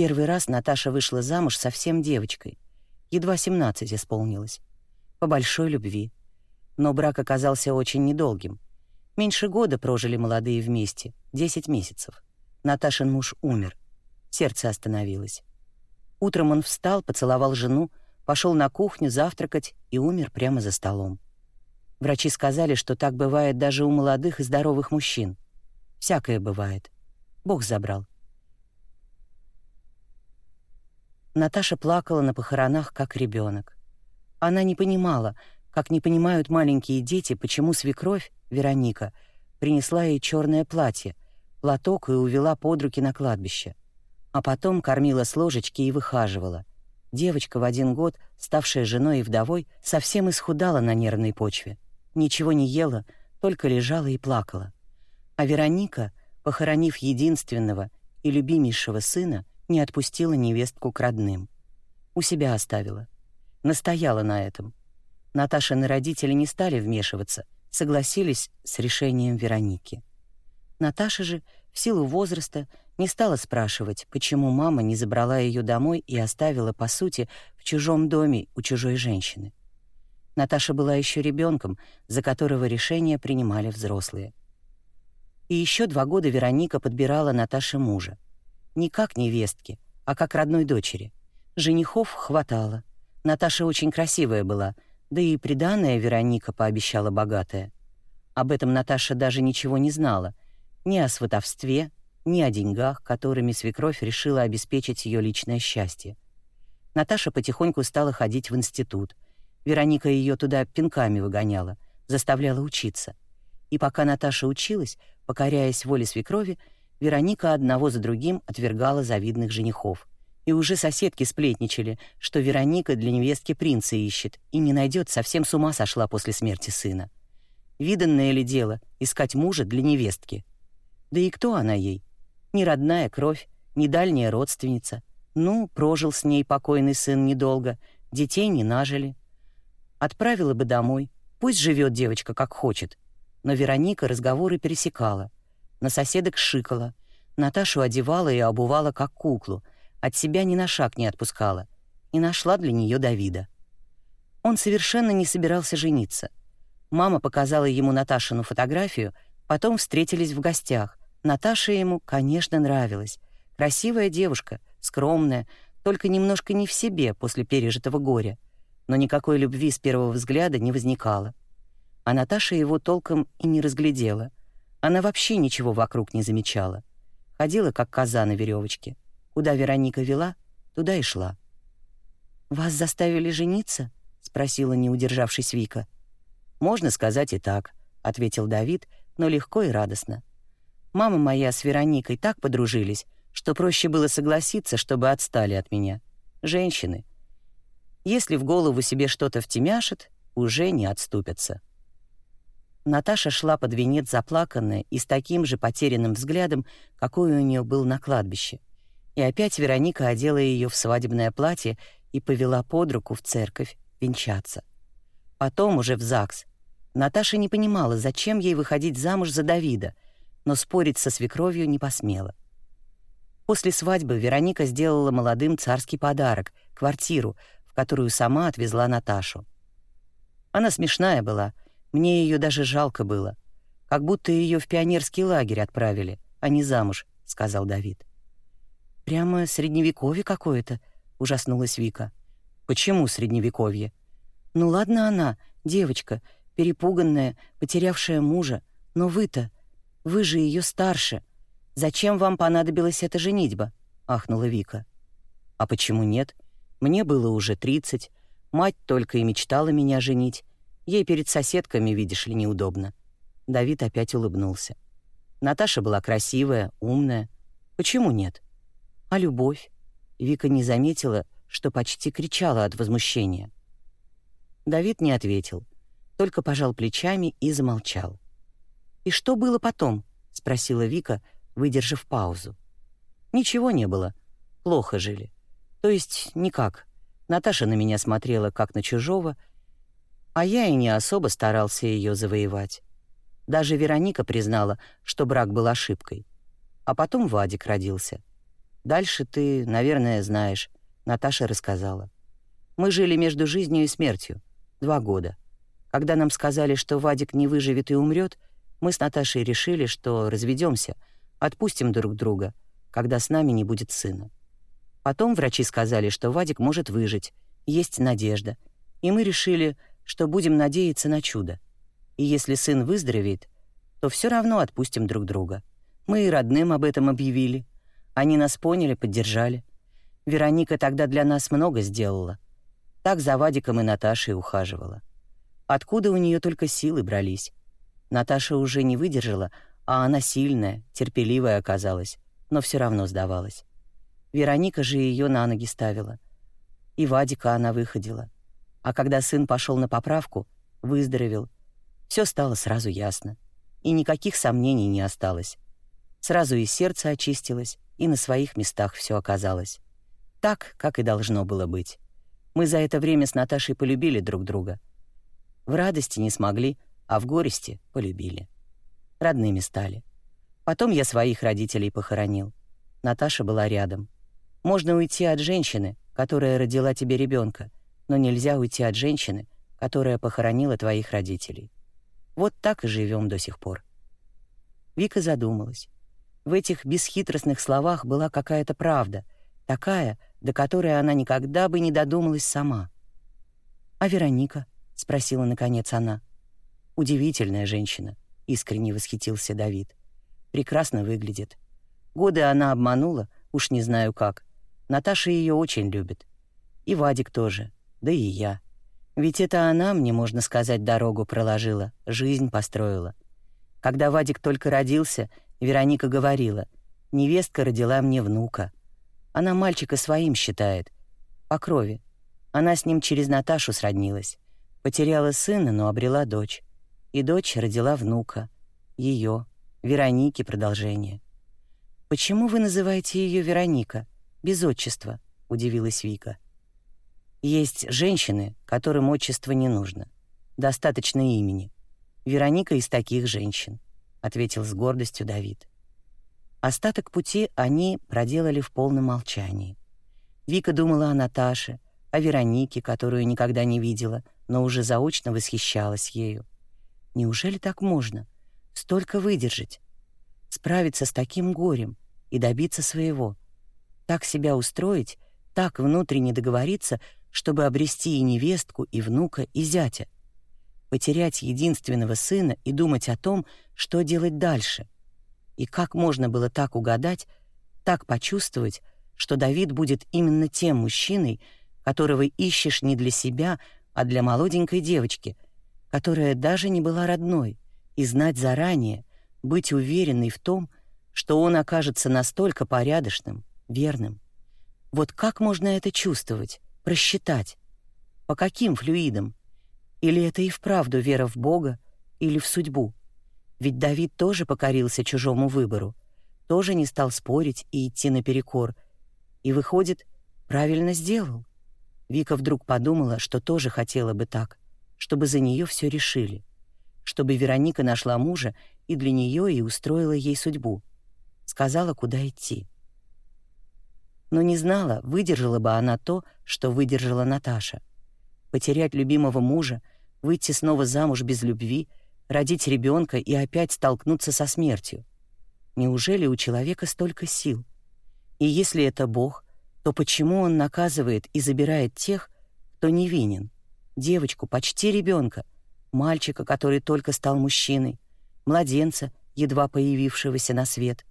Первый раз Наташа вышла замуж совсем девочкой. Едва 17 исполнилось. По большой любви. Но брак оказался очень недолгим. Меньше года прожили молодые вместе, 10 месяцев. Наташин муж умер. Сердце остановилось. Утром он встал, поцеловал жену, пошел на кухню завтракать и умер прямо за столом. Врачи сказали, что так бывает даже у молодых и здоровых мужчин. Всякое бывает. Бог забрал. Наташа плакала на похоронах, как ребенок. Она не понимала, как не понимают маленькие дети, почему свекровь, Вероника, принесла ей черное платье, платок и увела под руки на кладбище. А потом кормила с ложечки и выхаживала. Девочка в один год, ставшая женой и вдовой, совсем исхудала на нервной почве. Ничего не ела, только лежала и плакала. А Вероника, похоронив единственного и любимейшего сына, не отпустила невестку к родным. У себя оставила. Настояла на этом. Наташины родители не стали вмешиваться, согласились с решением Вероники. Наташа же, в силу возраста, не стала спрашивать, почему мама не забрала ее домой и оставила, по сути, в чужом доме у чужой женщины. Наташа была еще ребенком, за которого решения принимали взрослые. И еще два года Вероника подбирала Наташе мужа. Не как невестки, а как родной дочери. Женихов хватало. Наташа очень красивая была, да и приданная Вероника пообещала богатая. Об этом Наташа даже ничего не знала. Ни о сватовстве, ни о деньгах, которыми свекровь решила обеспечить ее личное счастье. Наташа потихоньку стала ходить в институт. Вероника ее туда пинками выгоняла, заставляла учиться. И пока Наташа училась, покоряясь воле свекрови, Вероника одного за другим отвергала завидных женихов. И уже соседки сплетничали, что Вероника для невестки принца ищет и не найдет, совсем с ума сошла после смерти сына. Виданное ли дело искать мужа для невестки? Да и кто она ей? Ни родная кровь, ни дальняя родственница. Ну, прожил с ней покойный сын недолго, детей не нажили. Отправила бы домой, пусть живет девочка как хочет. Но Вероника разговоры пересекала — на соседок шикала, Наташу одевала и обувала как куклу, от себя ни на шаг не отпускала, и нашла для нее Давида. Он совершенно не собирался жениться. Мама показала ему Наташину фотографию, потом встретились в гостях. Наташа ему, конечно, нравилась. Красивая девушка, скромная, только немножко не в себе после пережитого горя. Но никакой любви с первого взгляда не возникало. А Наташа его толком и не разглядела — она вообще ничего вокруг не замечала. Ходила, как коза на веревочке. Куда Вероника вела, туда и шла. «Вас заставили жениться?» — спросила, не удержавшись Вика. «Можно сказать и так», — ответил Давид, но легко и радостно. «Мама моя с Вероникой так подружились, что проще было согласиться, чтобы отстали от меня. Женщины. Если в голову себе что-то втемяшат, уже не отступятся». Наташа шла под венец заплаканная и с таким же потерянным взглядом, какой у нее был на кладбище. И опять Вероника одела ее в свадебное платье и повела под руку в церковь венчаться. Потом уже в ЗАГС. Наташа не понимала, зачем ей выходить замуж за Давида, но спорить со свекровью не посмела. После свадьбы Вероника сделала молодым царский подарок — квартиру, в которую сама отвезла Наташу. Она смешная была — мне ее даже жалко было. Как будто ее в пионерский лагерь отправили, а не замуж, сказал Давид. Прямо средневековье какое-то, ужаснулась Вика. Почему средневековье? Ну ладно она, девочка, перепуганная, потерявшая мужа, но вы-то, вы же ее старше. Зачем вам понадобилась эта женитьба? ахнула Вика. А почему нет? Мне было уже тридцать. Мать только и мечтала меня женить. Ей перед соседками, видишь ли, неудобно. Давид опять улыбнулся. Наташа была красивая, умная. Почему нет? А любовь? Вика не заметила, что почти кричала от возмущения. Давид не ответил, только пожал плечами и замолчал. «И что было потом?» — спросила Вика, выдержав паузу. «Ничего не было. Плохо жили. То есть никак. Наташа на меня смотрела, как на чужого — а я и не особо старался ее завоевать. Даже Вероника признала, что брак был ошибкой. А потом Вадик родился. Дальше ты, наверное, знаешь. Наташа рассказала. Мы жили между жизнью и смертью. Два года. Когда нам сказали, что Вадик не выживет и умрет, мы с Наташей решили, что разведемся, отпустим друг друга, когда с нами не будет сына. Потом врачи сказали, что Вадик может выжить, есть надежда. И мы решили, что будем надеяться на чудо. И если сын выздоровеет, то все равно отпустим друг друга. Мы и родным об этом объявили. Они нас поняли, поддержали. Вероника тогда для нас много сделала. Так за Вадиком и Наташей ухаживала. Откуда у нее только силы брались? Наташа уже не выдержала, а она сильная, терпеливая оказалась, но все равно сдавалась. Вероника же ее на ноги ставила. И Вадика она выходила. А когда сын пошел на поправку, выздоровел, все стало сразу ясно. И никаких сомнений не осталось. Сразу и сердце очистилось, и на своих местах все оказалось. Так, как и должно было быть. Мы за это время с Наташей полюбили друг друга. В радости не смогли, а в горести полюбили. Родными стали. Потом я своих родителей похоронил. Наташа была рядом. Можно уйти от женщины, которая родила тебе ребенка, но нельзя уйти от женщины, которая похоронила твоих родителей. Вот так и живем до сих пор. Вика задумалась. В этих бесхитростных словах была какая-то правда, такая, до которой она никогда бы не додумалась сама. «А Вероника?» — спросила наконец она. «Удивительная женщина», — искренне восхитился Давид. «Прекрасно выглядит. Годы она обманула, уж не знаю как. Наташа ее очень любит. И Вадик тоже, да и я. Ведь это она мне, можно сказать, дорогу проложила, жизнь построила. Когда Вадик только родился, Вероника говорила, «Невестка родила мне внука». Она мальчика своим считает, по крови. Она с ним через Наташу сроднилась. Потеряла сына, но обрела дочь. И дочь родила внука. Ее, Вероники, продолжение. «Почему вы называете ее Вероника? Без отчества?» — удивилась Вика. «Есть женщины, которым отчество не нужно. Достаточно имени. Вероника из таких женщин», — ответил с гордостью Давид. Остаток пути они проделали в полном молчании. Вика думала о Наташе, о Веронике, которую никогда не видела, но уже заочно восхищалась ею. Неужели так можно? Столько выдержать? Справиться с таким горем и добиться своего? Так себя устроить, так внутренне договориться, чтобы обрести и невестку, и внука, и зятя? Потерять единственного сына и думать о том, что делать дальше — и как можно было так угадать, так почувствовать, что Давид будет именно тем мужчиной, которого ищешь не для себя, а для молоденькой девочки, которая даже не была родной, и знать заранее, быть уверенной в том, что он окажется настолько порядочным, верным. Вот как можно это чувствовать, просчитать? По каким флюидам? Или это и вправду вера в Бога, или в судьбу? Ведь Давид тоже покорился чужому выбору, тоже не стал спорить и идти наперекор. И, выходит, правильно сделал. Вика вдруг подумала, что тоже хотела бы так, чтобы за нее все решили, чтобы Вероника нашла мужа и для нее и устроила ей судьбу. Сказала, куда идти. Но не знала, выдержала бы она то, что выдержала Наташа. Потерять любимого мужа, выйти снова замуж без любви — родить ребенка и опять столкнуться со смертью. Неужели у человека столько сил? И если это Бог, то почему он наказывает и забирает тех, кто невинен? Девочку, почти ребенка, мальчика, который только стал мужчиной, младенца, едва появившегося на свет.